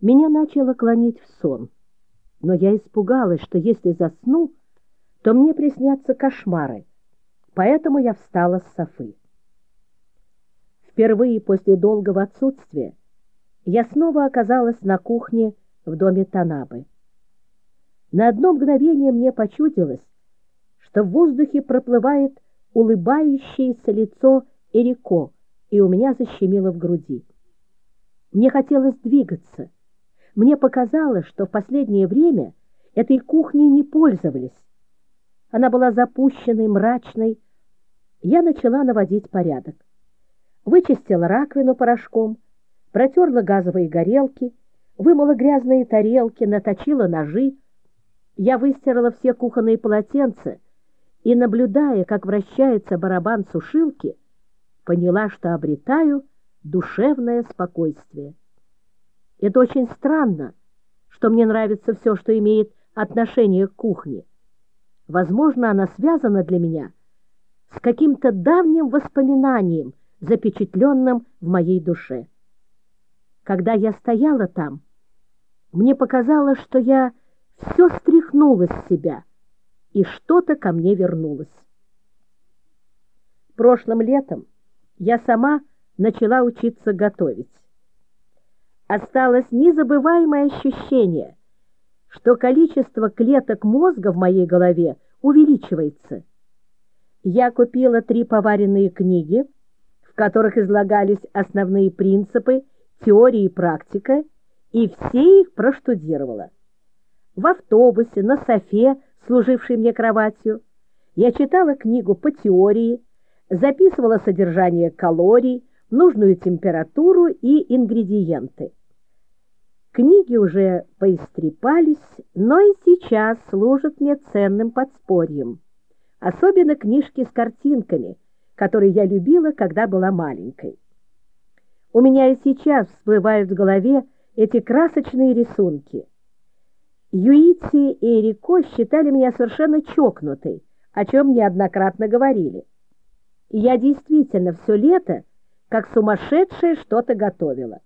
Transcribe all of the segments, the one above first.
Меня начало клонить в сон, но я испугалась, что если засну, то мне приснятся кошмары, поэтому я встала с софы. Впервые после долгого отсутствия я снова оказалась на кухне в доме Танабы. На одно мгновение мне почудилось, что в воздухе проплывает улыбающееся лицо Эрико, и у меня защемило в груди. Мне хотелось двигаться. Мне показалось, что в последнее время этой кухней не пользовались. Она была запущенной, мрачной. Я начала наводить порядок. Вычистила раковину порошком, протерла газовые горелки, вымыла грязные тарелки, наточила ножи. Я выстирала все кухонные полотенца и, наблюдая, как вращается барабан сушилки, поняла, что обретаю душевное спокойствие. Это очень странно, что мне нравится все, что имеет отношение к кухне. Возможно, она связана для меня с каким-то давним воспоминанием, запечатленным в моей душе. Когда я стояла там, мне показалось, что я все стряхнула с себя, и что-то ко мне вернулось. Прошлым летом я сама начала учиться готовить. Осталось незабываемое ощущение, что количество клеток мозга в моей голове увеличивается. Я купила три поваренные книги, в которых излагались основные принципы, теория и практика, и все их проштудировала. В автобусе, на софе, служившей мне кроватью, я читала книгу по теории, записывала содержание калорий, нужную температуру и ингредиенты. Книги уже поистрепались, но и сейчас служат мне ценным подспорьем. Особенно книжки с картинками, которые я любила, когда была маленькой. У меня и сейчас всплывают в голове эти красочные рисунки. Юити и Эрико считали меня совершенно чокнутой, о чем неоднократно говорили. И я действительно все лето как сумасшедшая что-то готовила.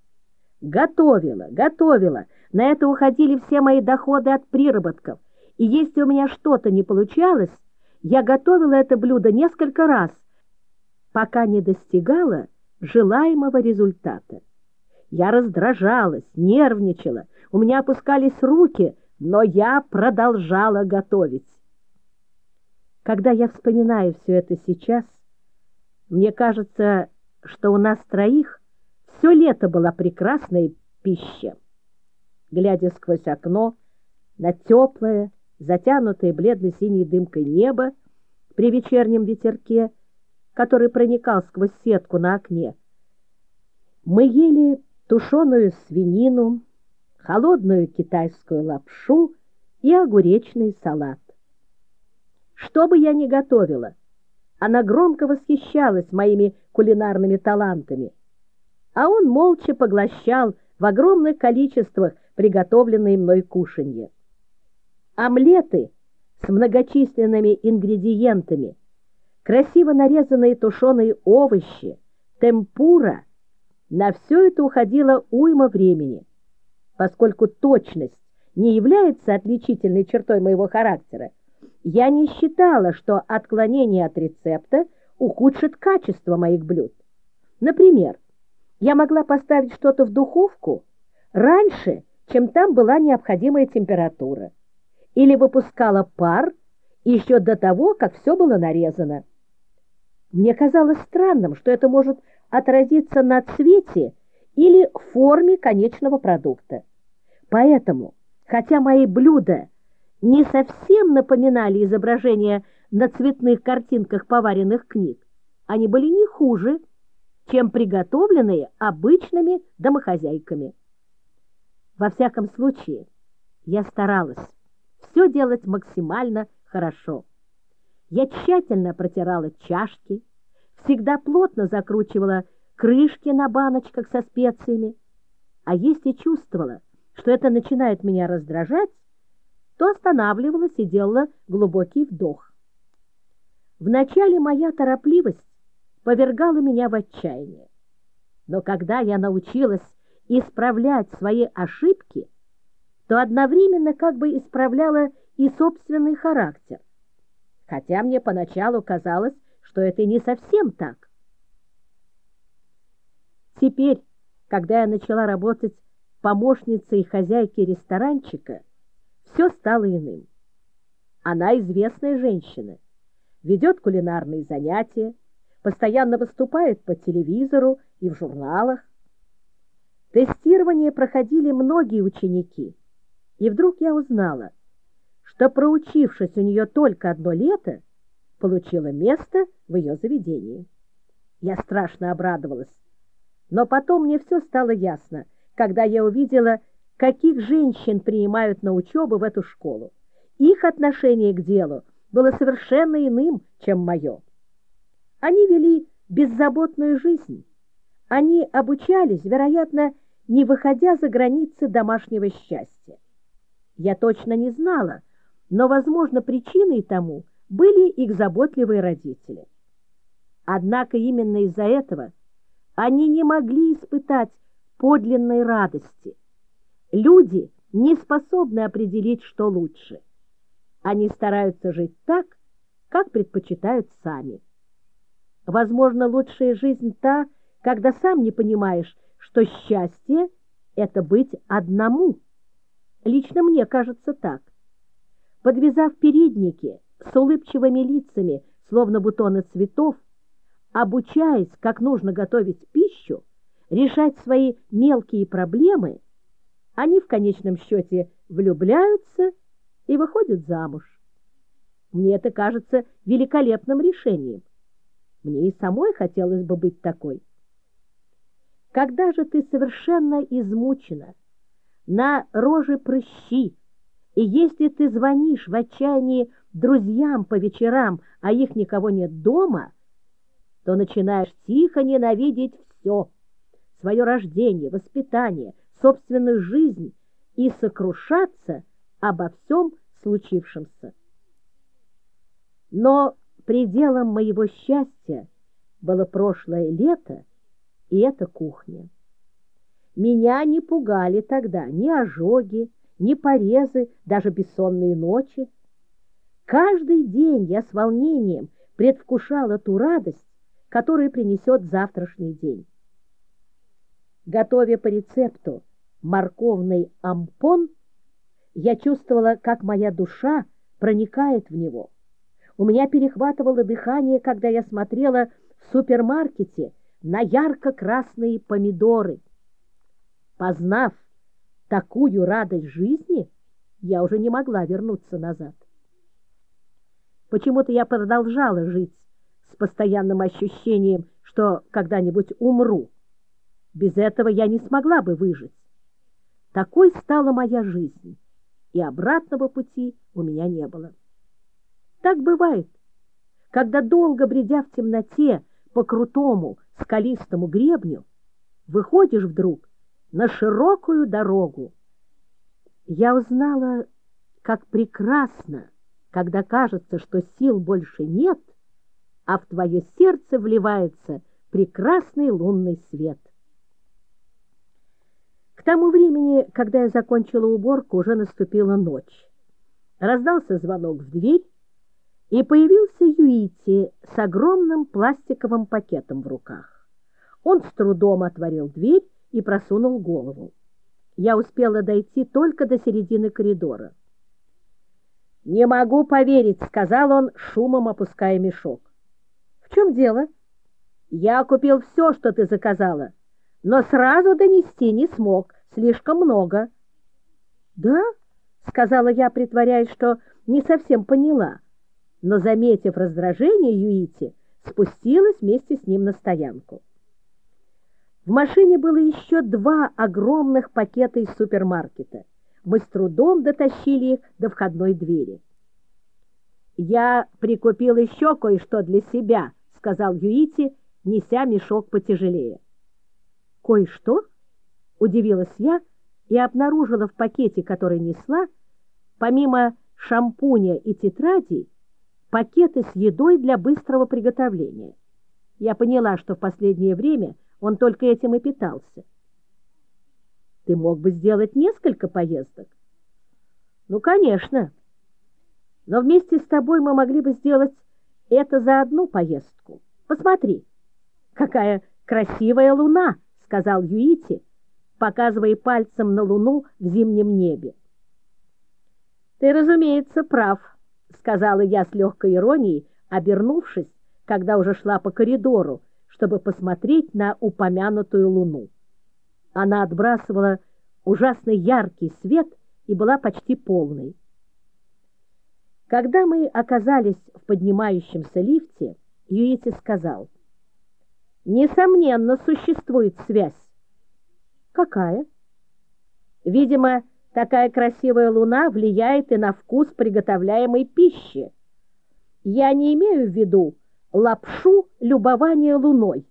Готовила, готовила. На это уходили все мои доходы от приработков. И если у меня что-то не получалось, я готовила это блюдо несколько раз, пока не достигала желаемого результата. Я раздражалась, нервничала, у меня опускались руки, но я продолжала готовить. Когда я вспоминаю все это сейчас, мне кажется, что у нас троих все лето была прекрасная пища. Глядя сквозь окно на теплое, затянутое бледно-синей дымкой небо при вечернем ветерке, который проникал сквозь сетку на окне, мы ели тушеную свинину, холодную китайскую лапшу и огуречный салат. Что бы я ни готовила, она громко восхищалась моими кулинарными талантами, а он молча поглощал в огромных количествах приготовленные мной кушанье. Омлеты с многочисленными ингредиентами, красиво нарезанные тушеные овощи, темпура — на все это уходило уйма времени. Поскольку точность не является отличительной чертой моего характера, я не считала, что отклонение от рецепта ухудшит качество моих блюд. Например, я могла поставить что-то в духовку раньше, чем там была необходимая температура, или выпускала пар еще до того, как все было нарезано. Мне казалось странным, что это может отразиться на цвете или форме конечного продукта. Поэтому, хотя мои блюда не совсем напоминали изображения на цветных картинках поваренных книг. Они были не хуже, чем приготовленные обычными домохозяйками. Во всяком случае, я старалась все делать максимально хорошо. Я тщательно протирала чашки, всегда плотно закручивала крышки на баночках со специями, а если чувствовала, что это начинает меня раздражать, то останавливалась и делала глубокий вдох. Вначале моя торопливость повергала меня в отчаяние. Но когда я научилась исправлять свои ошибки, то одновременно как бы исправляла и собственный характер. Хотя мне поначалу казалось, что это не совсем так. Теперь, когда я начала работать помощницей хозяйки ресторанчика, все стало иным. Она известная женщина, ведет кулинарные занятия, постоянно выступает по телевизору и в журналах. Тестирование проходили многие ученики, и вдруг я узнала, что, проучившись у нее только одно лето, получила место в ее заведении. Я страшно обрадовалась, но потом мне все стало ясно, когда я увидела, каких женщин принимают на учебу в эту школу. Их отношение к делу было совершенно иным, чем мое. Они вели беззаботную жизнь. Они обучались, вероятно, не выходя за границы домашнего счастья. Я точно не знала, но, возможно, причиной тому были их заботливые родители. Однако именно из-за этого они не могли испытать подлинной радости. Люди не способны определить, что лучше. Они стараются жить так, как предпочитают сами. Возможно, лучшая жизнь та, когда сам не понимаешь, что счастье — это быть одному. Лично мне кажется так. Подвязав передники с улыбчивыми лицами, словно бутоны цветов, обучаясь, как нужно готовить пищу, решать свои мелкие проблемы, они в конечном счете влюбляются и выходят замуж. Мне это кажется великолепным решением. Мне и самой хотелось бы быть такой. Когда же ты совершенно измучена, на роже прыщи, и если ты звонишь в отчаянии друзьям по вечерам, а их никого нет дома, то начинаешь тихо ненавидеть все — свое рождение, воспитание, собственную жизнь и сокрушаться обо всем случившемся. Но пределом моего счастья было прошлое лето и эта кухня. Меня не пугали тогда ни ожоги, ни порезы, даже бессонные ночи. Каждый день я с волнением предвкушала ту радость, которую принесет завтрашний день. Готовя по рецепту морковный ампон, я чувствовала, как моя душа проникает в него. У меня перехватывало дыхание, когда я смотрела в супермаркете на ярко-красные помидоры. Познав такую радость жизни, я уже не могла вернуться назад. Почему-то я продолжала жить с постоянным ощущением, что когда-нибудь умру. Без этого я не смогла бы выжить. Такой стала моя жизнь, и обратного пути у меня не было. Так бывает, когда долго бредя в темноте по крутому скалистому гребню, выходишь вдруг на широкую дорогу. Я узнала, как прекрасно, когда кажется, что сил больше нет, а в твое сердце вливается прекрасный лунный свет. К тому времени, когда я закончила уборку, уже наступила ночь. Раздался звонок в дверь, и появился Юити с огромным пластиковым пакетом в руках. Он с трудом отворил дверь и просунул голову. Я успела дойти только до середины коридора. «Не могу поверить», — сказал он, шумом опуская мешок. «В чем дело?» «Я купил все, что ты заказала, но сразу донести не смог, слишком много». «Да?» — сказала я, притворяясь, что не совсем поняла, но, заметив раздражение Юити, спустилась вместе с ним на стоянку. В машине было еще два огромных пакета из супермаркета. Мы с трудом дотащили их до входной двери. «Я прикупил еще кое-что для себя», — сказал Юити, неся мешок потяжелее. «Кое-что?» — удивилась я и обнаружила в пакете, который несла, помимо шампуня и тетрадей, пакеты с едой для быстрого приготовления. Я поняла, что в последнее время он только этим и питался. ты мог бы сделать несколько поездок. Ну, конечно. Но вместе с тобой мы могли бы сделать это за одну поездку. Посмотри, какая красивая луна, сказал Юити, показывая пальцем на луну в зимнем небе. Ты, разумеется, прав, сказала я с легкой иронией, обернувшись, когда уже шла по коридору, чтобы посмотреть на упомянутую луну. Она отбрасывала ужасно яркий свет и была почти полной. Когда мы оказались в поднимающемся лифте, Юити сказал, «Несомненно, существует связь». «Какая?» «Видимо, такая красивая луна влияет и на вкус приготовляемой пищи. Я не имею в виду лапшу любования луной».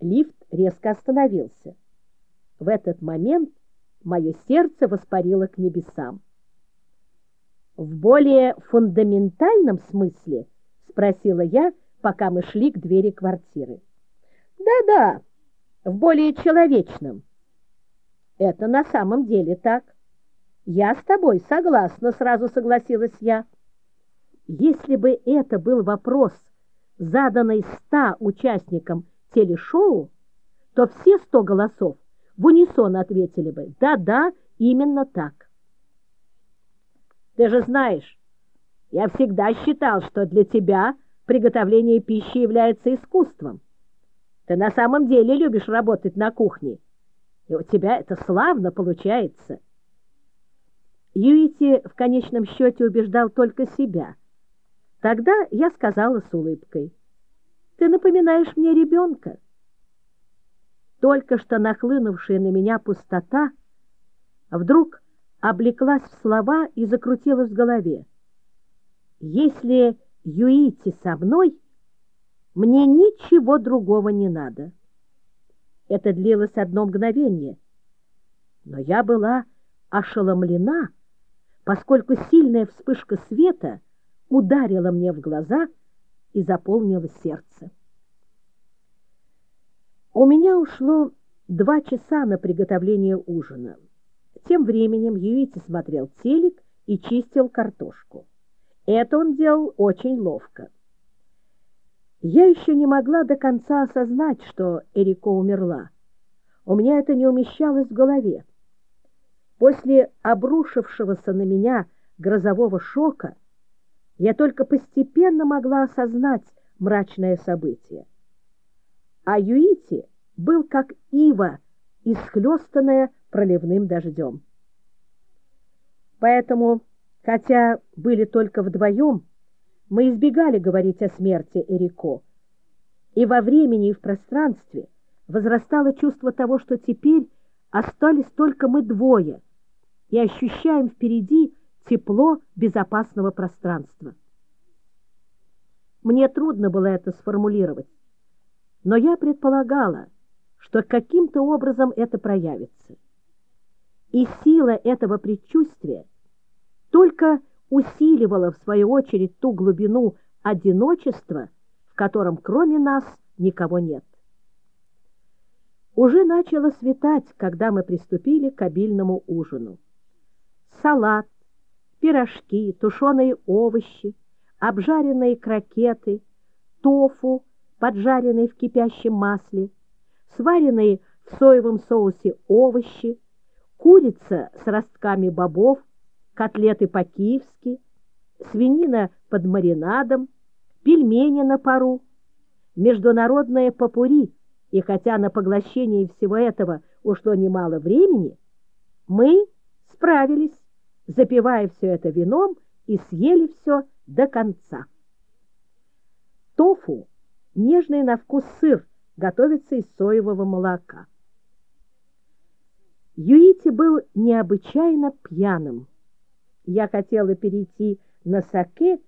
Лифт резко остановился. В этот момент мое сердце воспарило к небесам. В более фундаментальном смысле, спросила я, пока мы шли к двери квартиры. Да-да, в более человечном. Это на самом деле так. Я с тобой согласна, сразу согласилась я. Если бы это был вопрос, заданный ста участникам телешоу, то все сто голосов в унисон ответили бы «Да-да, именно так». Ты же знаешь, я всегда считал, что для тебя приготовление пищи является искусством. Ты на самом деле любишь работать на кухне, и у тебя это славно получается. Юити в конечном счете убеждал только себя. Тогда я сказала с улыбкой, «Ты напоминаешь мне ребенка». Только что нахлынувшая на меня пустота вдруг облеклась в слова и закрутилась в голове. Если Юити со мной, мне ничего другого не надо. Это длилось одно мгновение, но я была ошеломлена, поскольку сильная вспышка света ударила мне в глаза и заполнила сердце. У меня ушло два часа на приготовление ужина. Тем временем Юити смотрел телек и чистил картошку. Это он делал очень ловко. Я еще не могла до конца осознать, что Эрико умерла. У меня это не умещалось в голове. После обрушившегося на меня грозового шока я только постепенно могла осознать мрачное событие. А Юити был как ива, исхлестанная проливным дождем. Поэтому, хотя были только вдвоем, мы избегали говорить о смерти Эрико, и во времени и в пространстве возрастало чувство того, что теперь остались только мы двое и ощущаем впереди тепло безопасного пространства. Мне трудно было это сформулировать, но я предполагала, что каким-то образом это проявится. И сила этого предчувствия только усиливала, в свою очередь, ту глубину одиночества, в котором кроме нас никого нет. Уже начало светать, когда мы приступили к обильному ужину. Салат, пирожки, тушеные овощи, обжаренные крокеты, тофу, поджаренные в кипящем масле, сваренные в соевом соусе овощи, курица с ростками бобов, котлеты по-киевски, свинина под маринадом, пельмени на пару, международное попури, и хотя на поглощение всего этого ушло немало времени, мы справились, запивая все это вином и съели все до конца. Тофу – нежный на вкус сыр, готовится из соевого молока. Юити был необычайно пьяным. Я хотела перейти на саке,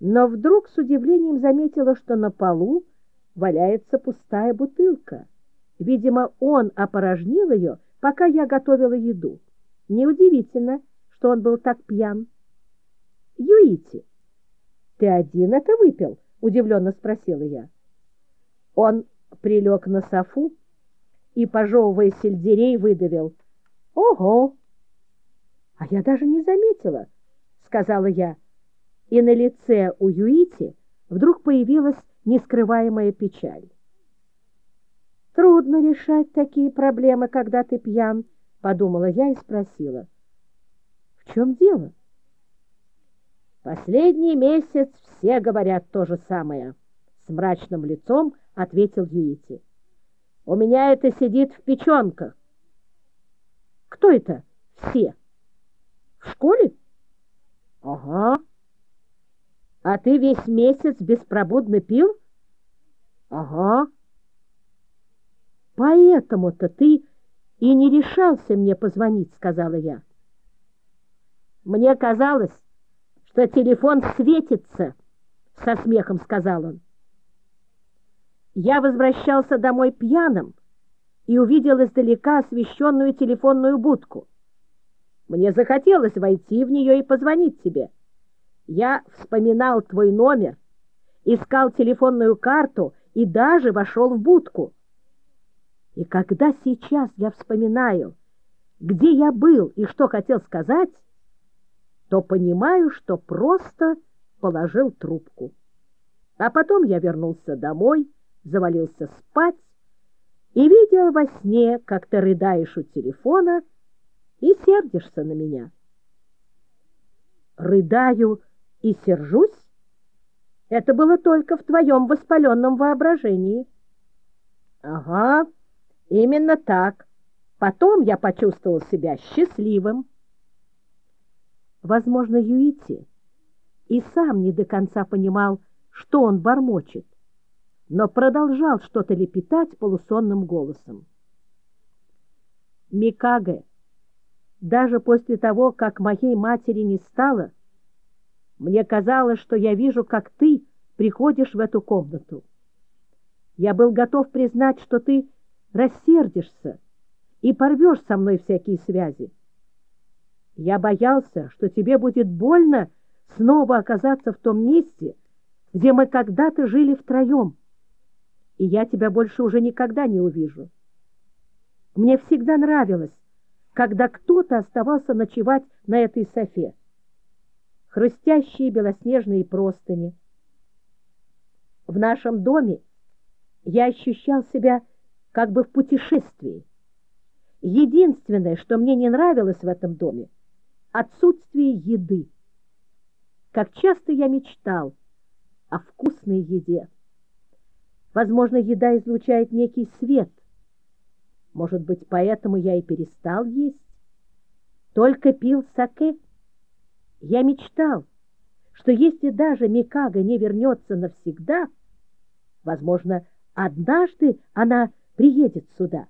но вдруг с удивлением заметила, что на полу валяется пустая бутылка. Видимо, он опорожнил ее, пока я готовила еду. Неудивительно, что он был так пьян. «Юити, ты один это выпил?» — удивленно спросила я. Он прилег на софу и, пожевывая сельдерей, выдавил. «Ого!» «А я даже не заметила», — сказала я. И на лице у Юити вдруг появилась нескрываемая печаль. «Трудно решать такие проблемы, когда ты пьян», — подумала я и спросила. «В чем дело?» «Последний месяц все говорят то же самое», — с мрачным лицом ответил Юити. «У меня это сидит в печенках». «Кто это все? В школе?» «Ага». «А ты весь месяц беспробудно пил?» «Ага». Поэтому-то ты и не решался мне позвонить, сказала я. Мне казалось, что телефон светится, со смехом сказал он. Я возвращался домой пьяным и увидел издалека освещенную телефонную будку. Мне захотелось войти в нее и позвонить тебе. Я вспоминал твой номер, искал телефонную карту и даже вошел в будку. И когда сейчас я вспоминаю, где я был и что хотел сказать, то понимаю, что просто положил трубку. А потом я вернулся домой, завалился спать и видел во сне, как ты рыдаешь у телефона и сердишься на меня. Рыдаю и сержусь? Это было только в твоем воспаленном воображении. Ага, Именно так. Потом я почувствовал себя счастливым. Возможно, Юити и сам не до конца понимал, что он бормочет, но продолжал что-то лепетать полусонным голосом. Микаге, даже после того, как моей матери не стало, мне казалось, что я вижу, как ты приходишь в эту комнату. Я был готов признать, что ты рассердишься и порвешь со мной всякие связи. Я боялся, что тебе будет больно снова оказаться в том месте, где мы когда-то жили втроем, и я тебя больше уже никогда не увижу. Мне всегда нравилось, когда кто-то оставался ночевать на этой софе. Хрустящие белоснежные простыни. В нашем доме я ощущал себя как бы в путешествии. Единственное, что мне не нравилось в этом доме — отсутствие еды. Как часто я мечтал о вкусной еде. Возможно, еда излучает некий свет. Может быть, поэтому я и перестал есть. Только пил саке. Я мечтал, что если даже Микага не вернется навсегда, возможно, однажды она приедет сюда,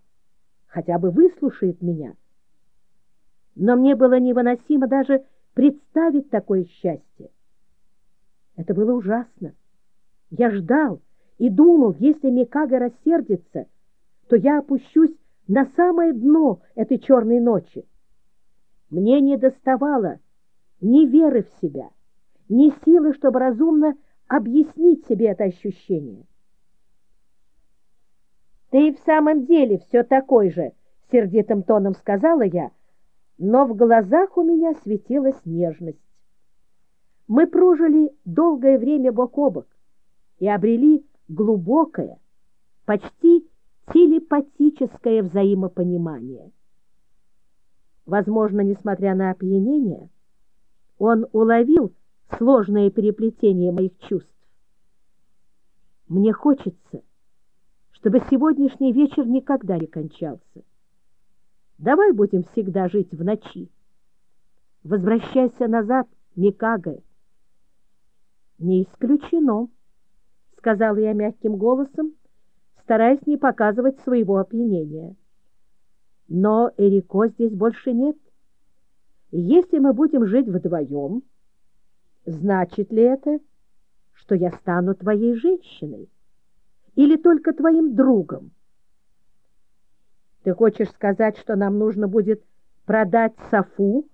хотя бы выслушает меня. Но мне было невыносимо даже представить такое счастье. Это было ужасно. Я ждал и думал, если Микага рассердится, то я опущусь на самое дно этой черной ночи. Мне не доставало ни веры в себя, ни силы, чтобы разумно объяснить себе это ощущение. «Ты в самом деле все такой же», — сердитым тоном сказала я, но в глазах у меня светилась нежность. Мы прожили долгое время бок о бок и обрели глубокое, почти телепатическое взаимопонимание. Возможно, несмотря на опьянение, он уловил сложное переплетение моих чувств. Мне хочется, чтобы сегодняшний вечер никогда не кончался. Давай будем всегда жить в ночи. Возвращайся назад, Микаго. Не исключено, сказал я мягким голосом, стараясь не показывать своего опьянения. Но Эрико здесь больше нет. Если мы будем жить вдвоем, значит ли это, что я стану твоей женщиной? или только твоим другом? Ты хочешь сказать, что нам нужно будет продать Софу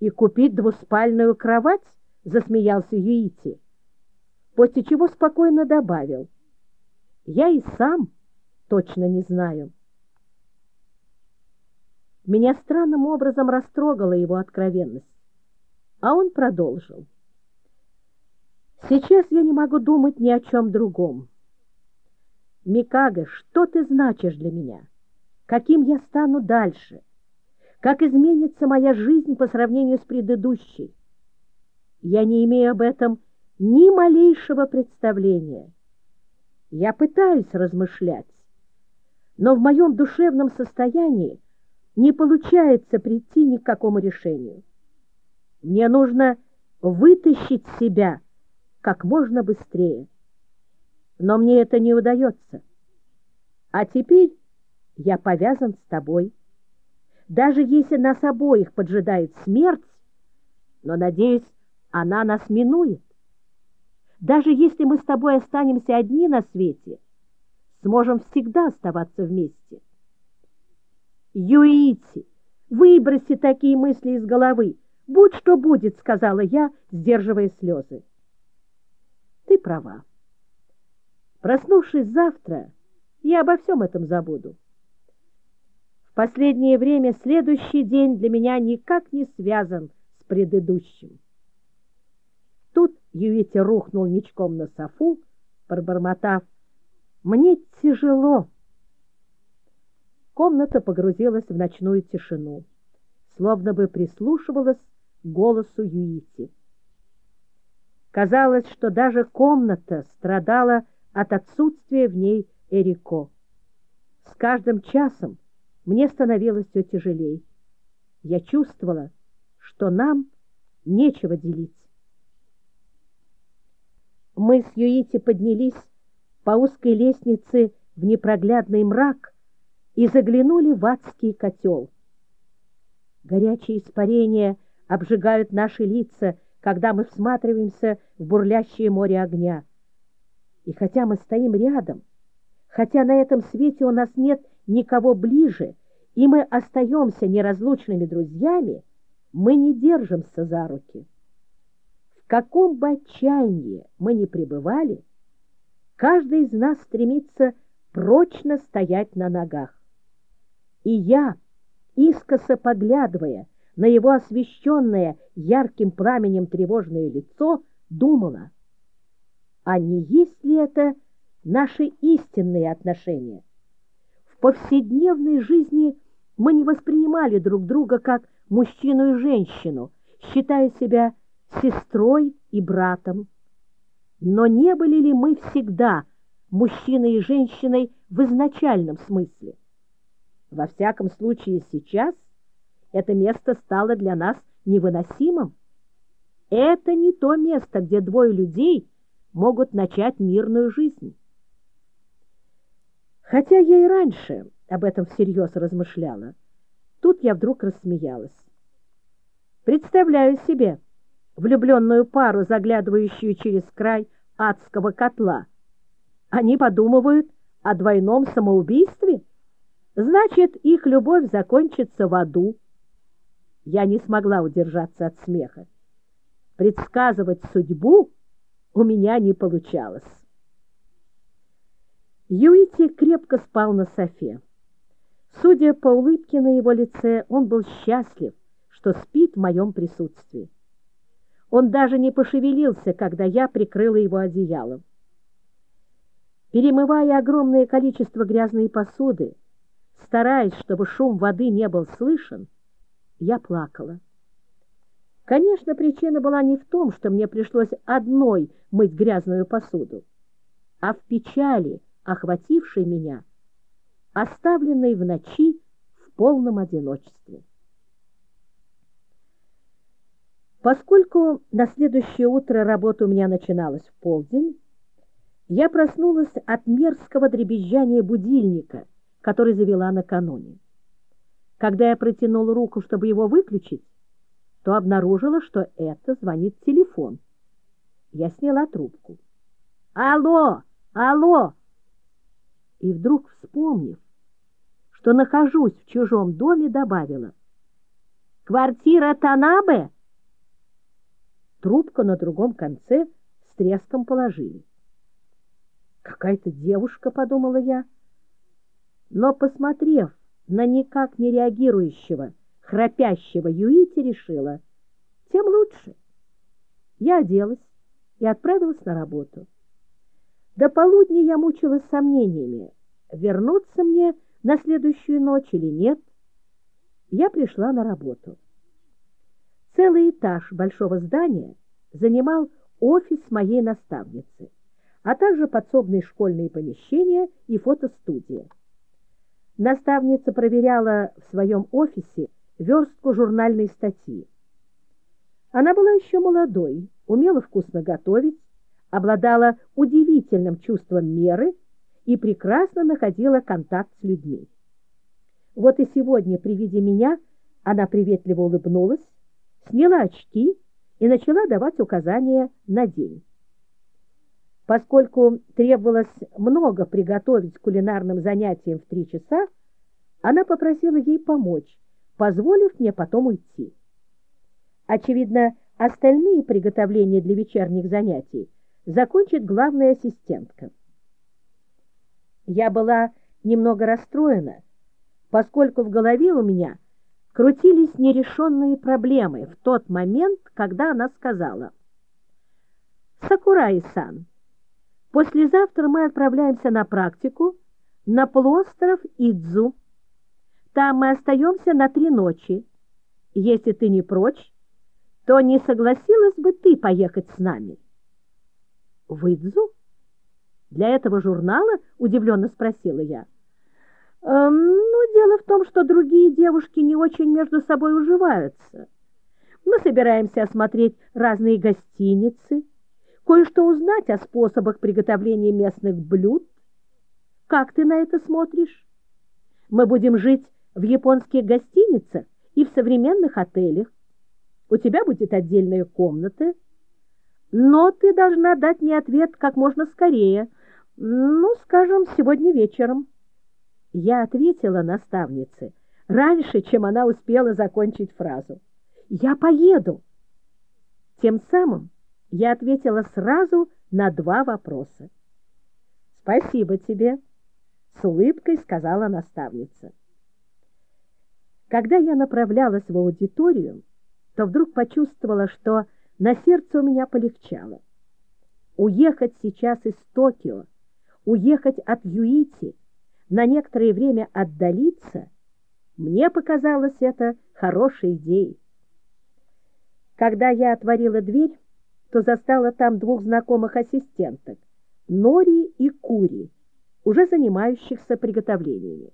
и купить двуспальную кровать? Засмеялся Юити, после чего спокойно добавил. Я и сам точно не знаю. Меня странным образом растрогала его откровенность. А он продолжил. Сейчас я не могу думать ни о чем другом. Микаго, что ты значишь для меня? Каким я стану дальше? Как изменится моя жизнь по сравнению с предыдущей? Я не имею об этом ни малейшего представления. Я пытаюсь размышлять, но в моем душевном состоянии не получается прийти ни к какому решению. Мне нужно вытащить себя как можно быстрее. Но мне это не удается. А теперь я повязан с тобой. Даже если нас обоих поджидает смерть, но, надеюсь, она нас минует. Даже если мы с тобой останемся одни на свете, сможем всегда оставаться вместе. Юити, выброси такие мысли из головы. Будь что будет, сказала я, сдерживая слезы. Ты права. Проснувшись завтра, я обо всем этом забуду. В последнее время следующий день для меня никак не связан с предыдущим. Тут Юити рухнул ничком на софу, пробормотав «Мне тяжело». Комната погрузилась в ночную тишину, словно бы прислушивалась к голосу Юити. Казалось, что даже комната страдала от отсутствия в ней Эрико. С каждым часом мне становилось все тяжелее. Я чувствовала, что нам нечего делить. Мы с Юити поднялись по узкой лестнице в непроглядный мрак, и заглянули в адский котел. Горячие испарения обжигают наши лица, когда мы всматриваемся в бурлящее море огня. И хотя мы стоим рядом, хотя на этом свете у нас нет никого ближе, и мы остаемся неразлучными друзьями, мы не держимся за руки. В каком бы отчаянии мы ни пребывали, каждый из нас стремится прочно стоять на ногах. И я, искоса поглядывая на его освещенное ярким пламенем тревожное лицо, думала, а не есть ли это наши истинные отношения? В повседневной жизни мы не воспринимали друг друга как мужчину и женщину, считая себя сестрой и братом. Но не были ли мы всегда мужчиной и женщиной в изначальном смысле? Во всяком случае сейчас это место стало для нас невыносимым. Это не то место, где двое людей могут начать мирную жизнь. Хотя я и раньше об этом всерьез размышляла, тут я вдруг рассмеялась. Представляю себе влюбленную пару, заглядывающую через край адского котла. Они подумывают о двойном самоубийстве — Значит, их любовь закончится в аду. Я не смогла удержаться от смеха. Предсказывать судьбу у меня не получалось. Юити крепко спал на софе. Судя по улыбке на его лице, он был счастлив, что спит в моем присутствии. Он даже не пошевелился, когда я прикрыла его одеялом. Перемывая огромное количество грязной посуды, Стараясь, чтобы шум воды не был слышен, я плакала. Конечно, причина была не в том, что мне пришлось одной мыть грязную посуду, а в печали, охватившей меня, оставленной в ночи в полном одиночестве. Поскольку на следующее утро работа у меня начиналась в полдень, я проснулась от мерзкого дребезжания будильника — который завела накануне. Когда я протянула руку, чтобы его выключить, то обнаружила, что это звонит телефон. Я сняла трубку. «Алло! Алло!» И вдруг, вспомнив, что нахожусь в чужом доме, добавила. «Квартира Танабе?» Трубку на другом конце с треском положили. «Какая-то девушка», — подумала я, — но, посмотрев на никак не реагирующего, храпящего Юити решила, тем лучше. Я оделась и отправилась на работу. До полудня я мучилась сомнениями, вернуться мне на следующую ночь или нет. Я пришла на работу. Целый этаж большого здания занимал офис моей наставницы, а также подсобные школьные помещения и фотостудия. Наставница проверяла в своем офисе верстку журнальной статьи. Она была еще молодой, умела вкусно готовить, обладала удивительным чувством меры и прекрасно находила контакт с людьми. Вот и сегодня при виде меня она приветливо улыбнулась, сняла очки и начала давать указания на день. Поскольку требовалось много приготовить кулинарным занятиям в три часа, она попросила ей помочь, позволив мне потом уйти. Очевидно, остальные приготовления для вечерних занятий закончит главная ассистентка. Я была немного расстроена, поскольку в голове у меня крутились нерешенные проблемы в тот момент, когда она сказала «Сакурай-сан, послезавтра мы отправляемся на практику на полуостров Идзу. Там мы остаемся на три ночи. Если ты не прочь, то не согласилась бы ты поехать с нами?» «В Идзу? Для этого журнала?» — удивленно спросила я. Эм, ну, дело в том, что другие девушки не очень между собой уживаются. Мы собираемся осмотреть разные гостиницы, кое-что узнать о способах приготовления местных блюд. Как ты на это смотришь? Мы будем жить в японских гостиницах и в современных отелях. У тебя будет отдельная комната, но ты должна дать мне ответ как можно скорее, ну, скажем, сегодня вечером. Я ответила наставнице раньше, чем она успела закончить фразу. «Я поеду!» Тем самым я ответила сразу на два вопроса. «Спасибо тебе!» — с улыбкой сказала наставница. Когда я направлялась в аудиторию, то вдруг почувствовала, что на сердце у меня полегчало. Уехать сейчас из Токио, уехать от Юити — на некоторое время отдалиться, мне показалось это хорошей идеей. Когда я отворила дверь, то застала там двух знакомых ассистенток, Нори и Кури, уже занимающихся приготовлениями.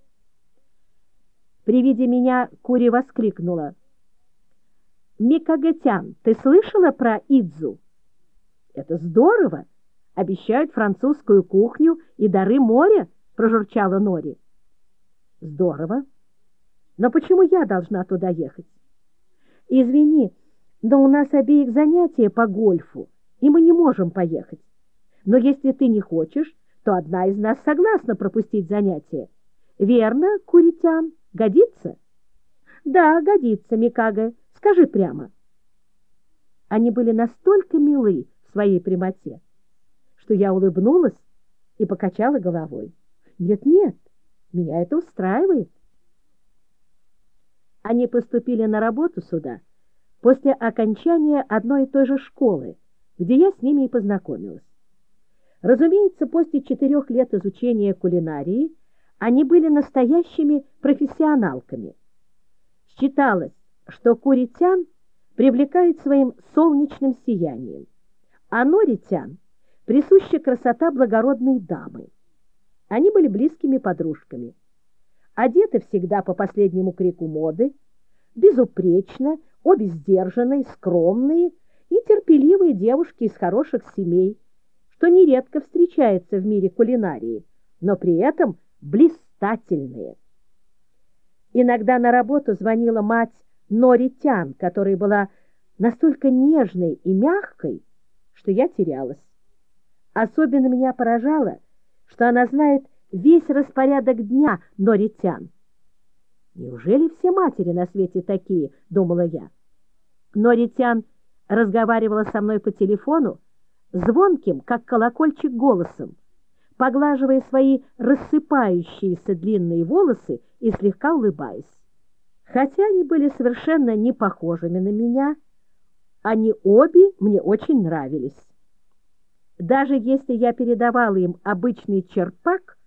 При виде меня Кури воскликнула. «Микагетян, ты слышала про Идзу?» «Это здорово! Обещают французскую кухню и дары моря!» Прожурчала Нори. Здорово. Но почему я должна туда ехать? Извини, но у нас обеих занятия по гольфу, и мы не можем поехать. Но если ты не хочешь, то одна из нас согласна пропустить занятие. Верно, Куритян? Годится? Да, годится, Микага. Скажи прямо. Они были настолько милы в своей прямоте, что я улыбнулась и покачала головой. Нет-нет, меня это устраивает. Они поступили на работу сюда после окончания одной и той же школы, где я с ними и познакомилась. Разумеется, после четырех лет изучения кулинарии они были настоящими профессионалками. Считалось, что куритян привлекает своим солнечным сиянием, а норитян присуща красота благородной дамы. Они были близкими подружками. Одеты всегда по последнему крику моды, безупречно, обе сдержанные, скромные и терпеливые девушки из хороших семей, что нередко встречается в мире кулинарии, но при этом блистательные. Иногда на работу звонила мать Нори Тян, которая была настолько нежной и мягкой, что я терялась. Особенно меня поражало – что она знает весь распорядок дня норитян. Неужели все матери на свете такие, думала я. Норитян разговаривала со мной по телефону звонким, как колокольчик, голосом, поглаживая свои рассыпающиеся длинные волосы и слегка улыбаясь. Хотя они были совершенно не похожими на меня, они обе мне очень нравились. Даже если я передавала им обычный черпак,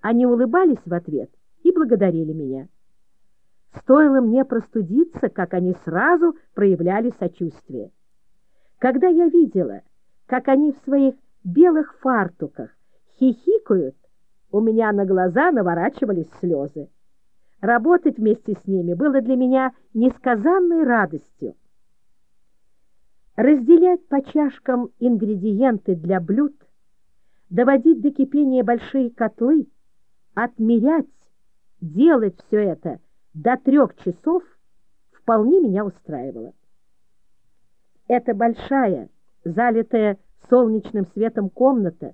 они улыбались в ответ и благодарили меня. Стоило мне простудиться, как они сразу проявляли сочувствие. Когда я видела, как они в своих белых фартуках хихикают, у меня на глаза наворачивались слезы. Работать вместе с ними было для меня несказанной радостью. Разделять по чашкам ингредиенты для блюд, доводить до кипения большие котлы, отмерять, делать все это до трех часов вполне меня устраивало. Эта большая, залитая солнечным светом комната,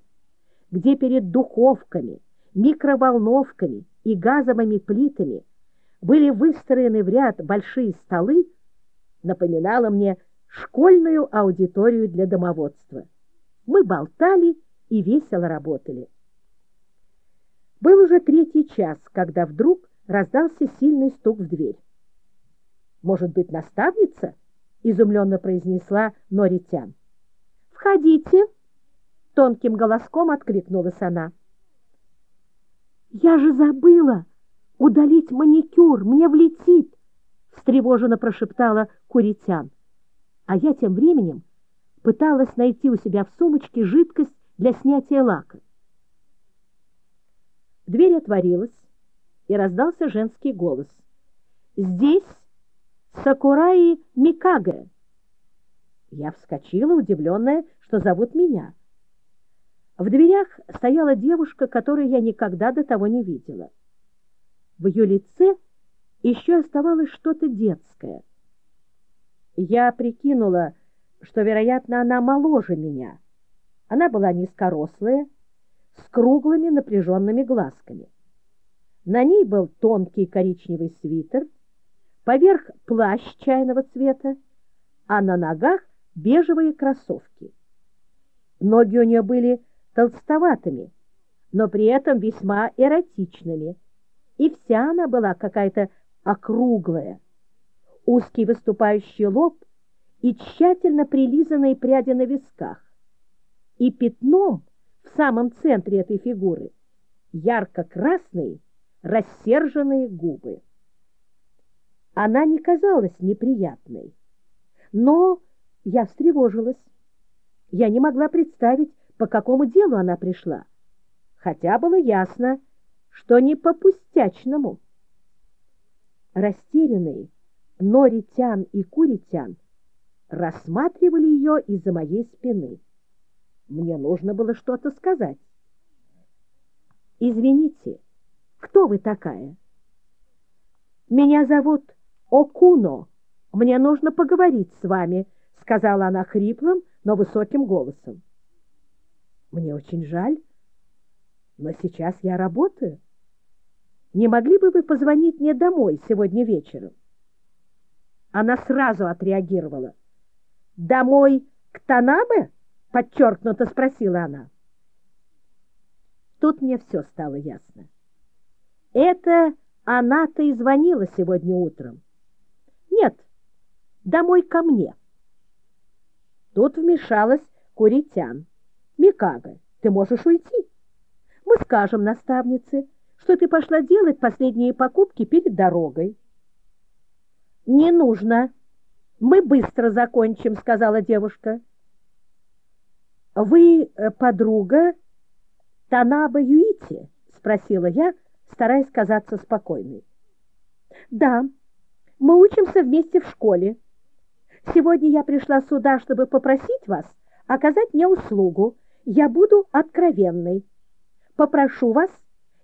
где перед духовками, микроволновками и газовыми плитами были выстроены в ряд большие столы, напоминала мне школьную аудиторию для домоводства. Мы болтали и весело работали. Был уже третий час, когда вдруг раздался сильный стук в дверь. «Может быть, наставница?» — изумленно произнесла Норитян. «Входите!» — тонким голоском откликнулась она. «Я же забыла удалить маникюр, мне влетит!» — встревоженно прошептала Куритян. А я тем временем пыталась найти у себя в сумочке жидкость для снятия лака. Дверь отворилась, и раздался женский голос. «Здесь Сакураи Микаге!» Я вскочила, удивленная, что зовут меня. В дверях стояла девушка, которую я никогда до того не видела. В ее лице еще оставалось что-то детское. Я прикинула, что, вероятно, она моложе меня. Она была низкорослая, с круглыми напряженными глазками. На ней был тонкий коричневый свитер, поверх плащ чайного цвета, а на ногах бежевые кроссовки. Ноги у нее были толстоватыми, но при этом весьма эротичными, и вся она была какая-то округлая. Узкий выступающий лоб и тщательно прилизанные пряди на висках. И пятном в самом центре этой фигуры ярко-красные, рассерженные губы. Она не казалась неприятной, но я встревожилась. Я не могла представить, по какому делу она пришла, хотя было ясно, что не по пустячному. Растерянные Норитян и Куритян рассматривали ее из-за моей спины. Мне нужно было что-то сказать. «Извините, кто вы такая?» «Меня зовут Окуно. Мне нужно поговорить с вами», — сказала она хриплым, но высоким голосом. «Мне очень жаль, но сейчас я работаю. Не могли бы вы позвонить мне домой сегодня вечером?» Она сразу отреагировала. «Домой к Танабе?» — подчеркнуто спросила она. Тут мне все стало ясно. Это она-то и звонила сегодня утром. Нет, домой ко мне. Тут вмешалась Куритян. Микага, ты можешь уйти. Мы скажем наставнице, что ты пошла делать последние покупки перед дорогой. Не нужно. Мы быстро закончим, сказала девушка. Вы э, подруга Танаба Юити? спросила я, стараясь казаться спокойной. Да, мы учимся вместе в школе. Сегодня я пришла сюда, чтобы попросить вас оказать мне услугу. Я буду откровенной. Попрошу вас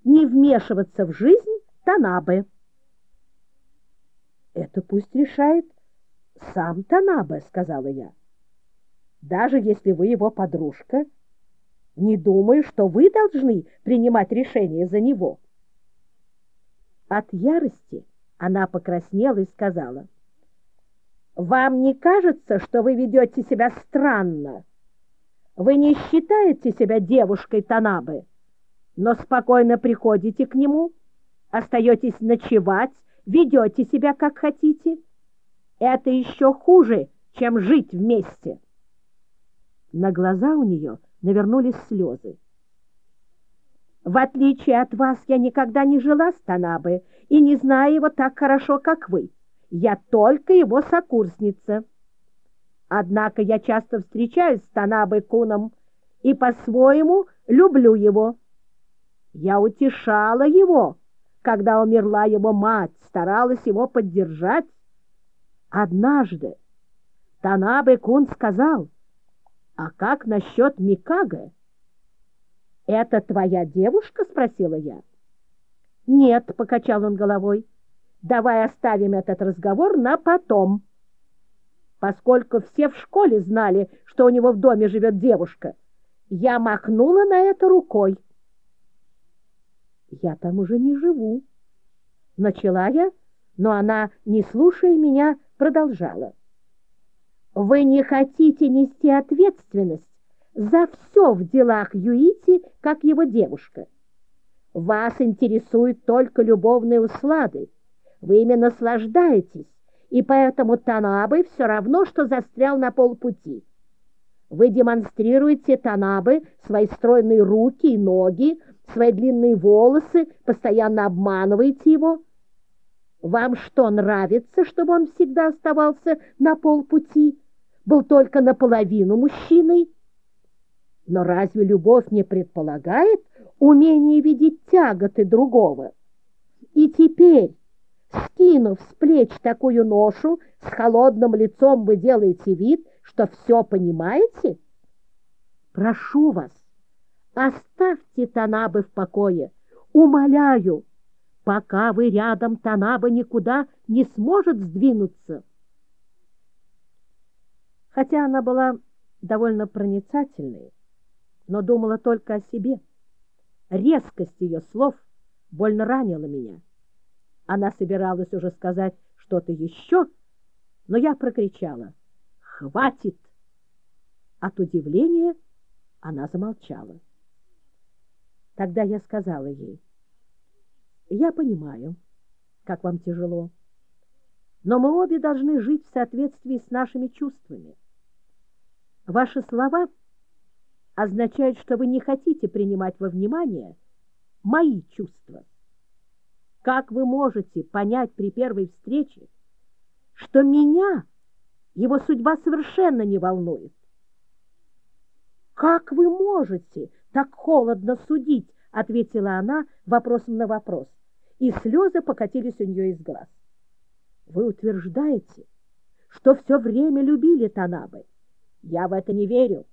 не вмешиваться в жизнь Танабы. Это пусть решает сам Танабе, сказала я. Даже если вы его подружка, не думаю, что вы должны принимать решение за него. От ярости она покраснела и сказала, «Вам не кажется, что вы ведете себя странно? Вы не считаете себя девушкой Танабы?» но спокойно приходите к нему, остаетесь ночевать, ведете себя как хотите. Это еще хуже, чем жить вместе. На глаза у нее навернулись слезы. В отличие от вас, я никогда не жила с Танабе и не знаю его так хорошо, как вы. Я только его сокурсница. Однако я часто встречаюсь с Танабой Куном и по-своему люблю его. Я утешала его, когда умерла его мать, старалась его поддержать. Однажды Танабе Кун сказал, «А как насчет Микаго?» «Это твоя девушка?» — спросила я. «Нет», — покачал он головой, — «давай оставим этот разговор на потом». Поскольку все в школе знали, что у него в доме живет девушка, я махнула на это рукой. «Я там уже не живу», — начала я, но она, не слушая меня, продолжала. «Вы не хотите нести ответственность за все в делах Юити, как его девушка. Вас интересуют только любовные услады. Вы ими наслаждаетесь, и поэтому Танабы все равно, что застрял на полпути. Вы демонстрируете Танабы свои стройные руки и ноги, свои длинные волосы, постоянно обманываете его. Вам что, нравится, чтобы он всегда оставался на полпути, был только наполовину мужчиной? Но разве любовь не предполагает умение видеть тяготы другого? И теперь, скинув с плеч такую ношу, с холодным лицом вы делаете вид, что все понимаете? Прошу вас, оставьте Танабы в покое. Умоляю, пока вы рядом, Танаба никуда не сможет сдвинуться. Хотя она была довольно проницательной, но думала только о себе. Резкость ее слов больно ранила меня. Она собиралась уже сказать что-то еще, но я прокричала «Хватит!». От удивления она замолчала. Тогда я сказала ей «Я понимаю, как вам тяжело, но мы обе должны жить в соответствии с нашими чувствами. Ваши слова — означает, что вы не хотите принимать во внимание мои чувства. Как вы можете понять при первой встрече, что меня его судьба совершенно не волнует? «Как вы можете так холодно судить?» — ответила она вопросом на вопрос, и слезы покатились у нее из глаз. «Вы утверждаете, что все время любили Танабы. Я в это не верю.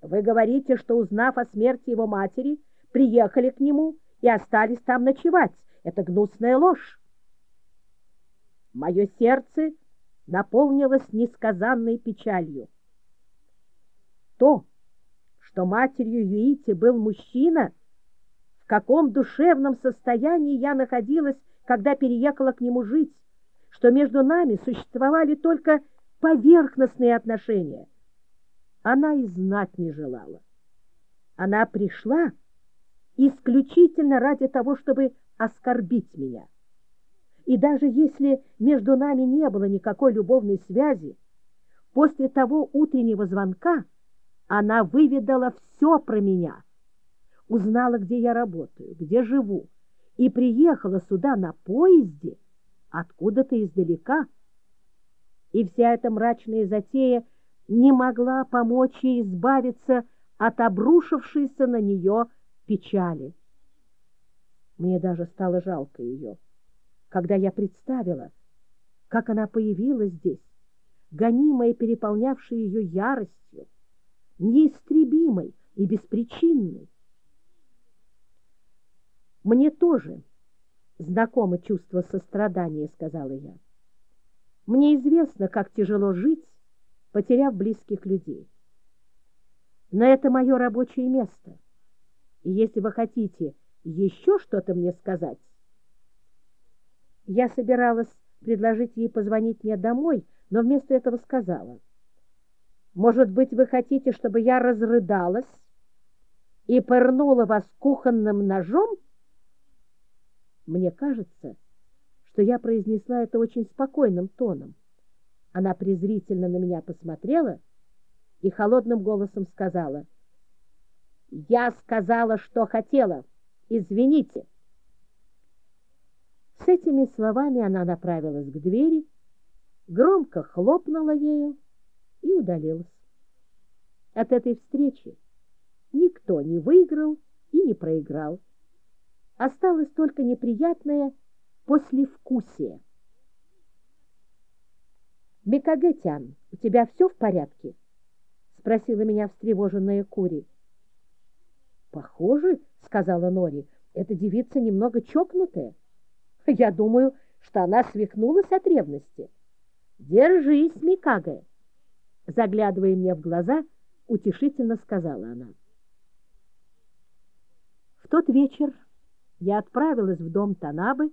Вы говорите, что, узнав о смерти его матери, приехали к нему и остались там ночевать. Это гнусная ложь. Мое сердце наполнилось несказанной печалью. То, что матерью Юити был мужчина, в каком душевном состоянии я находилась, когда переехала к нему жить, что между нами существовали только поверхностные отношения — она и знать не желала. Она пришла исключительно ради того, чтобы оскорбить меня. И даже если между нами не было никакой любовной связи, после того утреннего звонка она выведала все про меня, узнала, где я работаю, где живу, и приехала сюда на поезде откуда-то издалека. И вся эта мрачная затея — не могла помочь ей избавиться от обрушившейся на нее печали. Мне даже стало жалко ее, когда я представила, как она появилась здесь, гонимая, переполнявшей ее яростью, неистребимой и беспричинной. «Мне тоже знакомо чувство сострадания», — сказала я. «Мне известно, как тяжело жить, потеряв близких людей. Но это мое рабочее место. И если вы хотите еще что-то мне сказать... Я собиралась предложить ей позвонить мне домой, но вместо этого сказала. Может быть, вы хотите, чтобы я разрыдалась и пырнула вас кухонным ножом? Мне кажется, что я произнесла это очень спокойным тоном. Она презрительно на меня посмотрела и холодным голосом сказала, «Я сказала, что хотела. Извините». С этими словами она направилась к двери, громко хлопнула ею и удалилась. От этой встречи никто не выиграл и не проиграл. Осталось только неприятное послевкусие. «Микагетян, у тебя все в порядке?» — спросила меня встревоженная Кури. «Похоже, — сказала Нори, — эта девица немного чокнутая. Я думаю, что она свихнулась от ревности. Держись, Микаге!» Заглядывая мне в глаза, утешительно сказала она. В тот вечер я отправилась в дом Танабы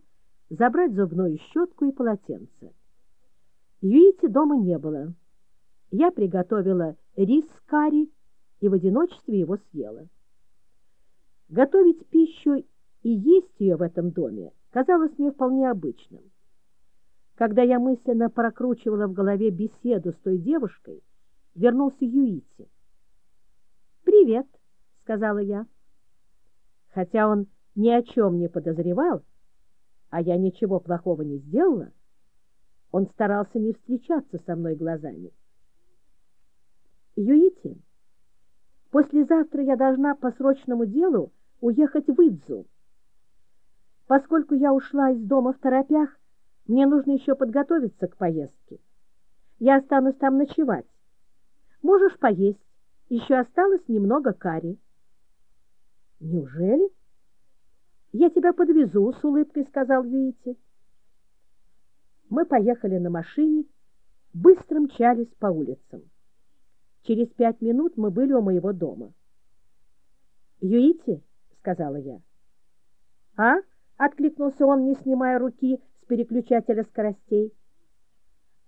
забрать зубную щетку и полотенце. Юити дома не было. Я приготовила рис с карри и в одиночестве его съела. Готовить пищу и есть ее в этом доме казалось мне вполне обычным. Когда я мысленно прокручивала в голове беседу с той девушкой, вернулся Юити. «Привет», — сказала я. Хотя он ни о чем не подозревал, а я ничего плохого не сделала, он старался не встречаться со мной глазами. Юити, послезавтра я должна по срочному делу уехать в Идзу. Поскольку я ушла из дома в торопях, мне нужно еще подготовиться к поездке. Я останусь там ночевать. Можешь поесть. Еще осталось немного карри. Неужели? Я тебя подвезу, с улыбкой сказал Юити. Мы поехали на машине, быстро мчались по улицам. Через пять минут мы были у моего дома. «Юити?» — сказала я. «А?» — откликнулся он, не снимая руки с переключателя скоростей.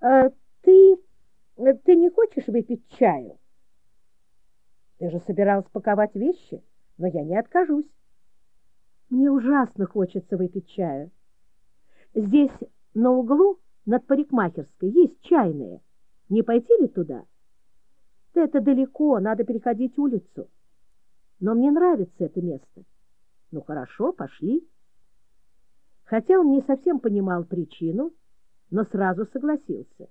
«Э, «Ты... ты не хочешь выпить чаю?» «Ты же собиралась паковать вещи, но я не откажусь. Мне ужасно хочется выпить чаю. Здесь на углу над парикмахерской есть чайные. Не пойти ли туда? Да это далеко, надо переходить улицу. Но мне нравится это место. Ну хорошо, пошли. Хотя он не совсем понимал причину, но сразу согласился.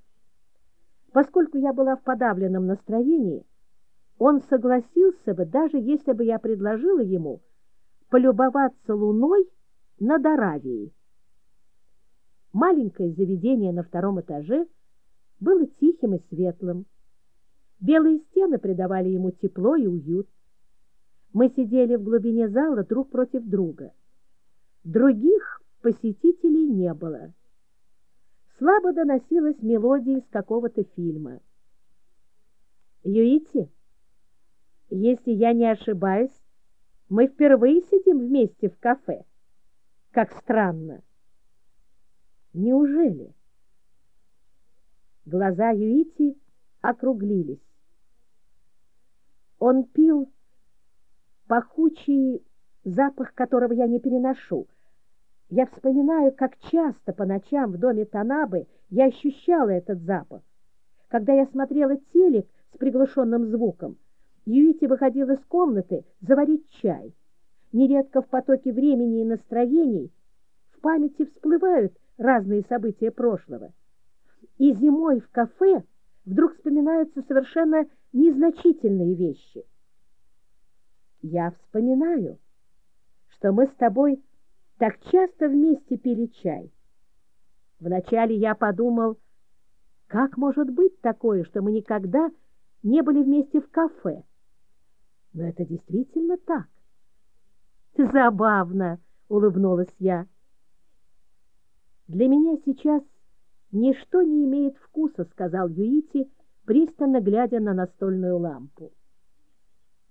Поскольку я была в подавленном настроении, он согласился бы, даже если бы я предложила ему полюбоваться луной над Аравией. Маленькое заведение на втором этаже было тихим и светлым. Белые стены придавали ему тепло и уют. Мы сидели в глубине зала друг против друга. Других посетителей не было. Слабо доносилась мелодия из какого-то фильма. «Юити, если я не ошибаюсь, мы впервые сидим вместе в кафе. Как странно!» Неужели? Глаза Юити округлились. Он пил пахучий запах, которого я не переношу. Я вспоминаю, как часто по ночам в доме Танабы я ощущала этот запах. Когда я смотрела телек с приглушенным звуком, Юити выходила из комнаты заварить чай. Нередко в потоке времени и настроений в памяти всплывают разные события прошлого. И зимой в кафе вдруг вспоминаются совершенно незначительные вещи. Я вспоминаю, что мы с тобой так часто вместе пили чай. Вначале я подумал, как может быть такое, что мы никогда не были вместе в кафе? Но это действительно так. Забавно, улыбнулась я. «Для меня сейчас ничто не имеет вкуса», — сказал Юити, пристально глядя на настольную лампу.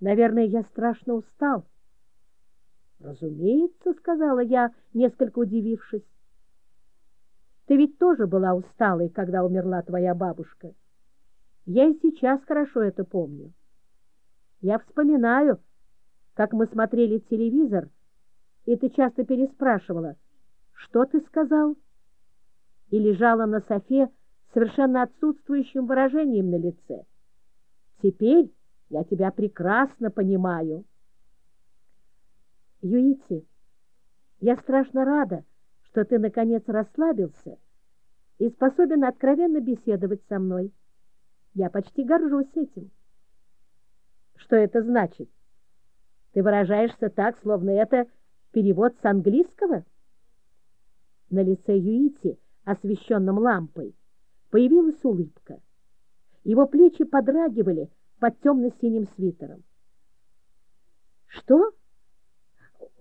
«Наверное, я страшно устал». «Разумеется», — сказала я, несколько удивившись. «Ты ведь тоже была усталой, когда умерла твоя бабушка. Я и сейчас хорошо это помню. Я вспоминаю, как мы смотрели телевизор, и ты часто переспрашивала, что ты сказал? И лежала на софе совершенно отсутствующим выражением на лице. Теперь я тебя прекрасно понимаю. Юити, я страшно рада, что ты, наконец, расслабился и способен откровенно беседовать со мной. Я почти горжусь этим. Что это значит? Ты выражаешься так, словно это перевод с английского? На лице Юити, освещенном лампой, появилась улыбка. Его плечи подрагивали под темно-синим свитером. «Что?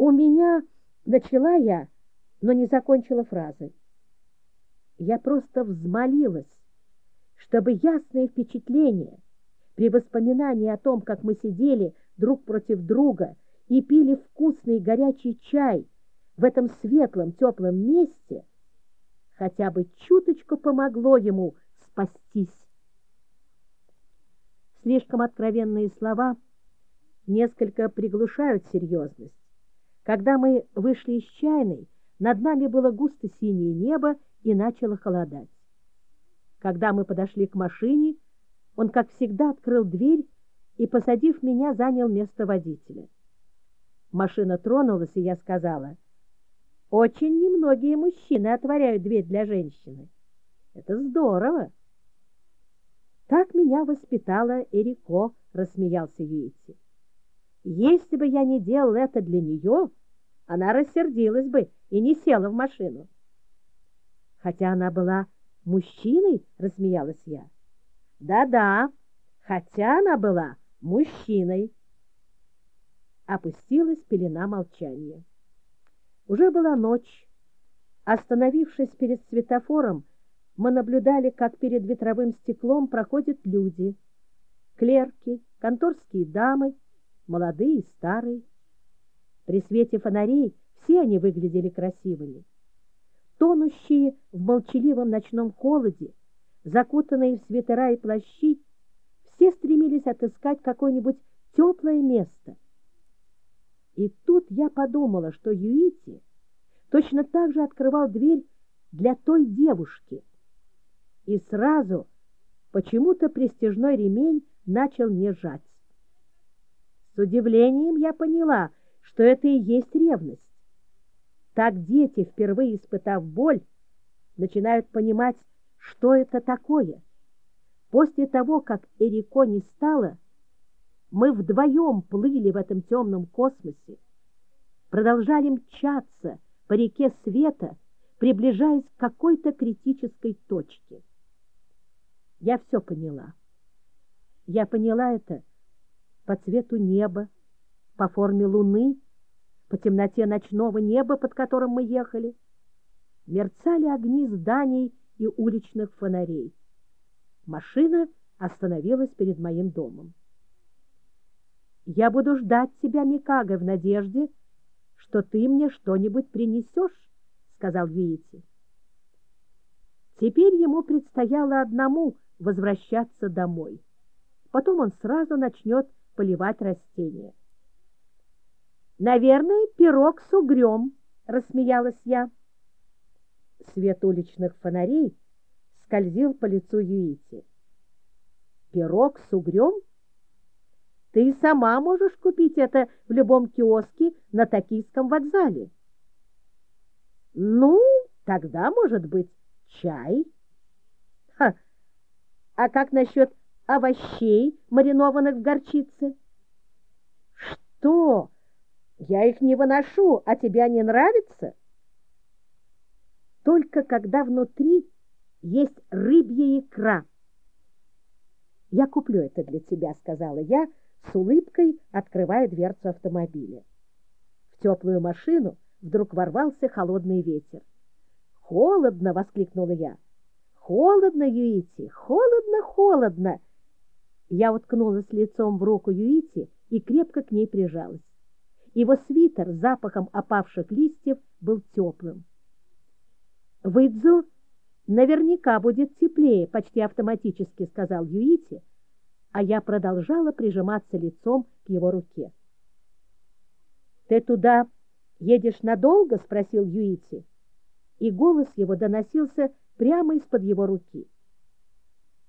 У меня...» — начала я, но не закончила фразы. Я просто взмолилась, чтобы ясное впечатление при воспоминании о том, как мы сидели друг против друга и пили вкусный горячий чай в этом светлом теплом месте, хотя бы чуточку помогло ему спастись. Слишком откровенные слова несколько приглушают серьезность. Когда мы вышли из чайной, над нами было густо синее небо и начало холодать. Когда мы подошли к машине, он, как всегда, открыл дверь и, посадив меня, занял место водителя. Машина тронулась, и я сказала, «Очень немногие мужчины отворяют дверь для женщины. Это здорово!» «Так меня воспитала Эрико», — рассмеялся Юити. «Если бы я не делал это для нее, она рассердилась бы и не села в машину». «Хотя она была мужчиной?» — рассмеялась я. Да-да, хотя она была мужчиной. Опустилась пелена молчания. Уже была ночь. Остановившись перед светофором, мы наблюдали, как перед ветровым стеклом проходят люди. Клерки, конторские дамы, молодые старые. При свете фонарей все они выглядели красивыми. Тонущие в молчаливом ночном холоде, закутанные в свитера и плащи, все стремились отыскать какое-нибудь теплое место. И тут я подумала, что Юити точно так же открывал дверь для той девушки. И сразу почему-то престижной ремень начал мне жать. С удивлением я поняла, что это и есть ревность. Так дети, впервые испытав боль, начинают понимать, что это такое? После того, как Эрико не стало, мы вдвоем плыли в этом темном космосе, продолжали мчаться по реке света, приближаясь к какой-то критической точке. Я все поняла. Я поняла это по цвету неба, по форме луны, по темноте ночного неба, под которым мы ехали. Мерцали огни зданий и уличных фонарей. Машина остановилась перед моим домом. «Я буду ждать тебя, Микаго, в надежде, что ты мне что-нибудь принесешь», — сказал Виити. Теперь ему предстояло одному возвращаться домой. Потом он сразу начнет поливать растения. «Наверное, пирог с угрем», — рассмеялась я. Свет уличных фонарей скользил по лицу Юити. «Пирог с угрем? Ты сама можешь купить это в любом киоске на Токийском вокзале». «Ну, тогда, может быть, чай?» «Ха! А как насчет овощей, маринованных в горчице?» «Что? Я их не выношу, а тебе они нравятся?» только когда внутри есть рыбья икра. «Я куплю это для тебя», — сказала я, с улыбкой открывая дверцу автомобиля. В теплую машину вдруг ворвался холодный ветер. «Холодно!» — воскликнула я. «Холодно, Юити! Холодно, холодно!» Я уткнулась лицом в руку Юити и крепко к ней прижалась. Его свитер с запахом опавших листьев был теплым. В Идзу наверняка будет теплее, почти автоматически сказал Юити, а я продолжала прижиматься лицом к его руке. Ты туда едешь надолго? — спросил Юити. И голос его доносился прямо из-под его руки.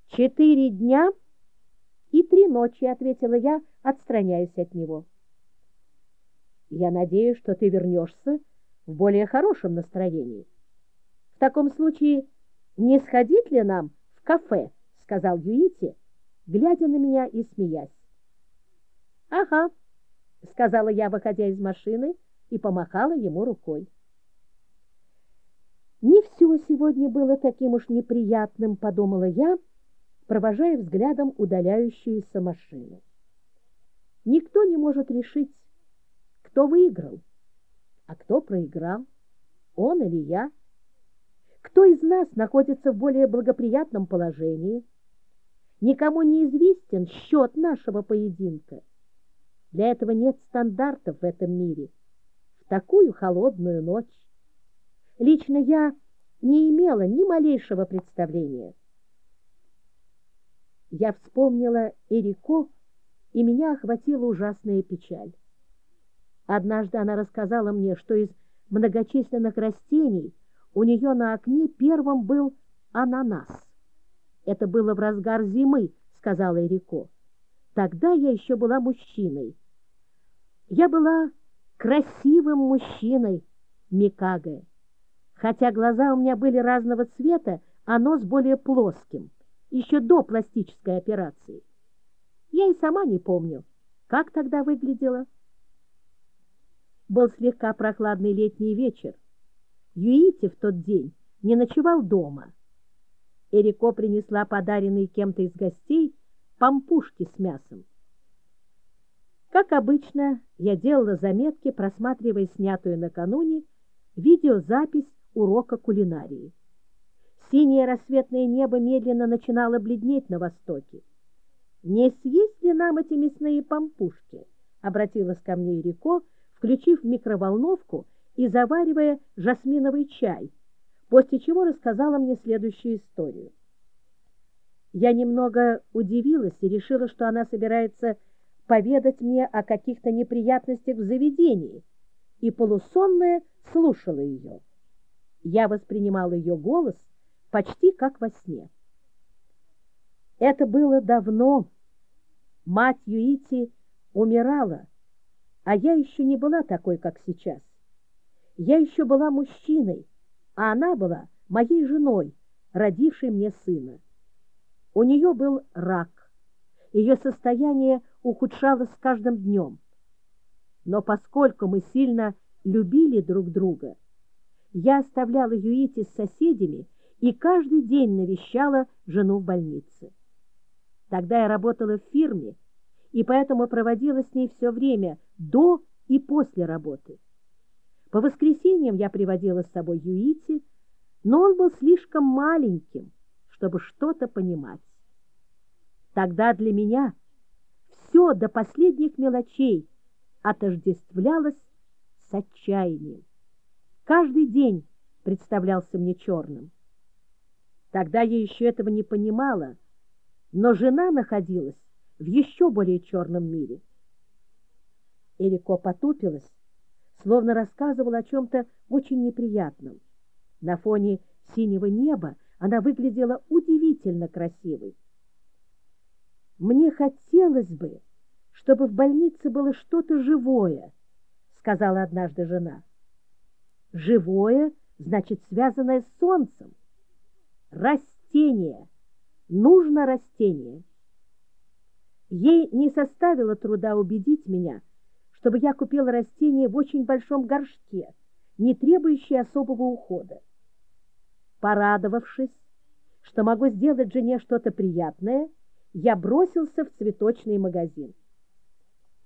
«Четыре дня и три ночи», — ответила я, отстраняясь от него. «Я надеюсь, что ты вернешься в более хорошем настроении. В таком случае не сходить ли нам в кафе?» — сказал Юити, глядя на меня и смеясь. «Ага», — сказала я, выходя из машины, и помахала ему рукой. Не все сегодня было таким уж неприятным, подумала я, провожая взглядом удаляющуюся машину. Никто не может решить, кто выиграл, а кто проиграл, он или я. Кто из нас находится в более благоприятном положении? Никому не известен счет нашего поединка. Для этого нет стандартов в этом мире. В такую холодную ночь Лично я не имела ни малейшего представления. Я вспомнила Эрико, и меня охватила ужасная печаль. Однажды она рассказала мне, что из многочисленных растений у нее на окне первым был ананас. Это было в разгар зимы, сказала Эрико. Тогда я еще была мужчиной. Я была красивым мужчиной, Микаге. Хотя глаза у меня были разного цвета, а нос более плоским, еще до пластической операции. Я и сама не помню, как тогда выглядела. Был слегка прохладный летний вечер. Юити в тот день не ночевал дома. Эрико принесла подаренные кем-то из гостей пампушки с мясом. Как обычно, я делала заметки, просматривая снятую накануне видеозапись урока кулинарии. Синее рассветное небо медленно начинало бледнеть на востоке. «Не съесть ли нам эти мясные пампушки?» — обратилась ко мне Ирико, включив микроволновку и заваривая жасминовый чай, после чего рассказала мне следующую историю. Я немного удивилась и решила, что она собирается поведать мне о каких-то неприятностях в заведении, и полусонная слушала ее. Я воспринимал ее голос почти как во сне. Это было давно. Мать Юити умирала, а я еще не была такой, как сейчас. Я еще была мужчиной, а она была моей женой, родившей мне сына. У нее был рак. Ее состояние ухудшалось с каждым днем. Но поскольку мы сильно любили друг друга, я оставляла Юити с соседями и каждый день навещала жену в больнице. Тогда я работала в фирме, и поэтому проводила с ней все время до и после работы. По воскресеньям я приводила с собой Юити, но он был слишком маленьким, чтобы что-то понимать. Тогда для меня все до последних мелочей отождествлялось с отчаянием каждый день представлялся мне черным. Тогда я еще этого не понимала, но жена находилась в еще более черном мире. Эрико потупилась, словно рассказывала о чем-то очень неприятном. На фоне синего неба она выглядела удивительно красивой. «Мне хотелось бы, чтобы в больнице было что-то живое», — сказала однажды жена. Живое значит связанное с солнцем. Растение. Нужно растение. Ей не составило труда убедить меня, чтобы я купила растение в очень большом горшке, не требующее особого ухода. Порадовавшись, что могу сделать жене что-то приятное, я бросился в цветочный магазин.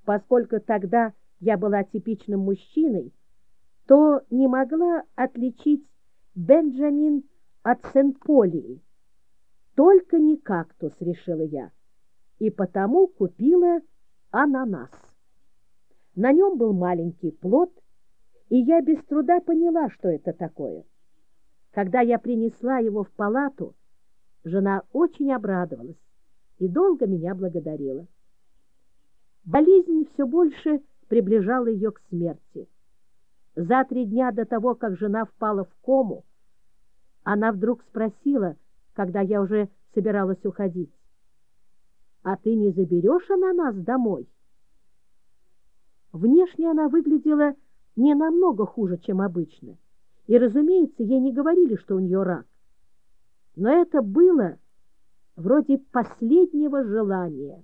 Поскольку тогда я была типичным мужчиной, то не могла отличить Бенджамин от Сент-Полии. Только не кактус, решила я, и потому купила ананас. На нем был маленький плод, и я без труда поняла, что это такое. Когда я принесла его в палату, жена очень обрадовалась и долго меня благодарила. Болезнь все больше приближало ее к смерти. За три дня до того, как жена впала в кому, она вдруг спросила, когда я уже собиралась уходить, «А ты не заберешь ананас домой?» Внешне она выглядела не намного хуже, чем обычно, и, разумеется, ей не говорили, что у нее рак. Но это было вроде последнего желания.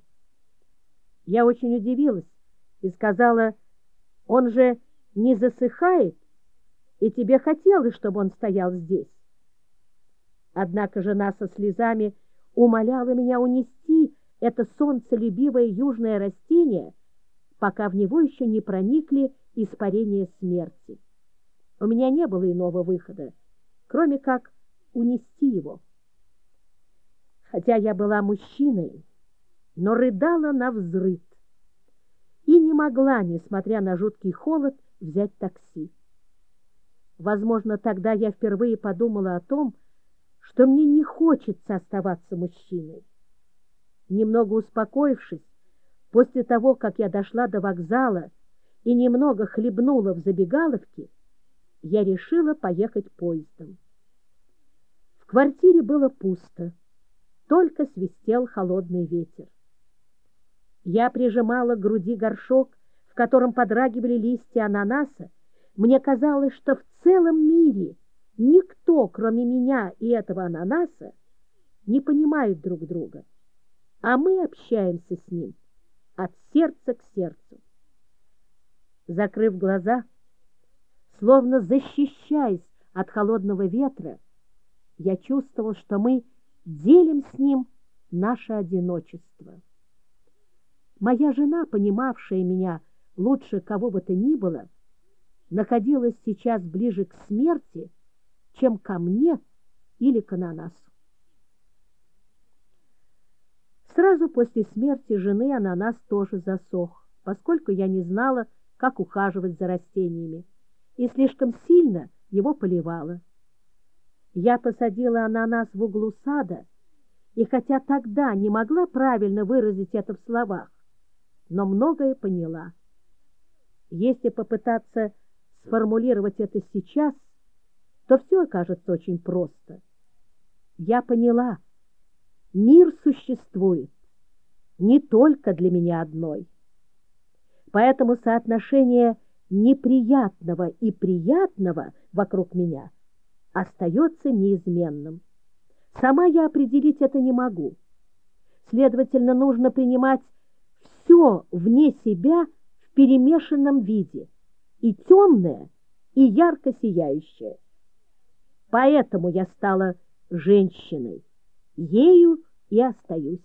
Я очень удивилась и сказала, он же не засыхает, и тебе хотелось, чтобы он стоял здесь. Однако жена со слезами умоляла меня унести это солнцелюбивое южное растение, пока в него еще не проникли испарения смерти. У меня не было иного выхода, кроме как унести его. Хотя я была мужчиной, но рыдала на взрыв и не могла, несмотря на жуткий холод, взять такси. Возможно, тогда я впервые подумала о том, что мне не хочется оставаться мужчиной. Немного успокоившись, после того, как я дошла до вокзала и немного хлебнула в забегаловке, я решила поехать поездом. В квартире было пусто, только свистел холодный ветер. Я прижимала к груди горшок, в котором подрагивали листья ананаса. Мне казалось, что в целом мире никто, кроме меня и этого ананаса, не понимает друг друга, а мы общаемся с ним от сердца к сердцу. Закрыв глаза, словно защищаясь от холодного ветра, я чувствовал, что мы делим с ним наше одиночество. Моя жена, понимавшая меня лучше кого бы то ни было, находилась сейчас ближе к смерти, чем ко мне или к ананасу. Сразу после смерти жены ананас тоже засох, поскольку я не знала, как ухаживать за растениями, и слишком сильно его поливала. Я посадила ананас в углу сада, и хотя тогда не могла правильно выразить это в словах, но многое поняла. Если попытаться сформулировать это сейчас, то все окажется очень просто. Я поняла, мир существует не только для меня одной. Поэтому соотношение неприятного и приятного вокруг меня остается неизменным. Сама я определить это не могу. Следовательно, нужно принимать все вне себя в перемешанном виде, и темное, и ярко сияющее. Поэтому я стала женщиной, ею и остаюсь.